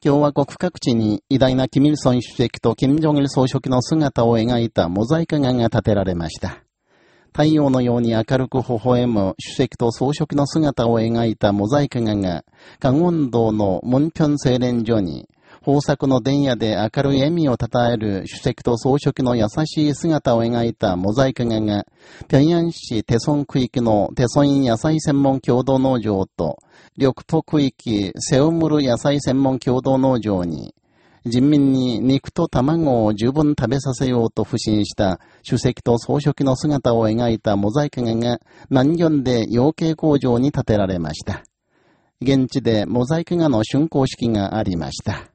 共和国各地に偉大なキミルソン主席とキム・ジョンイル総書記の姿を描いたモザイク画が建てられました。太陽のように明るく微笑む主席と総書記の姿を描いたモザイク画が、カンウォン道のモンピョン製錬所に、豊作の電野で明るい笑みを称える主席と総書記の優しい姿を描いたモザイク画が、平壌市テソン区域のテソン野菜専門共同農場と、緑浦区域セオムル野菜専門共同農場に、人民に肉と卵を十分食べさせようと不信した主席と総書記の姿を描いたモザイク画が南京で養鶏工場に建てられました。現地でモザイク画の竣工式がありました。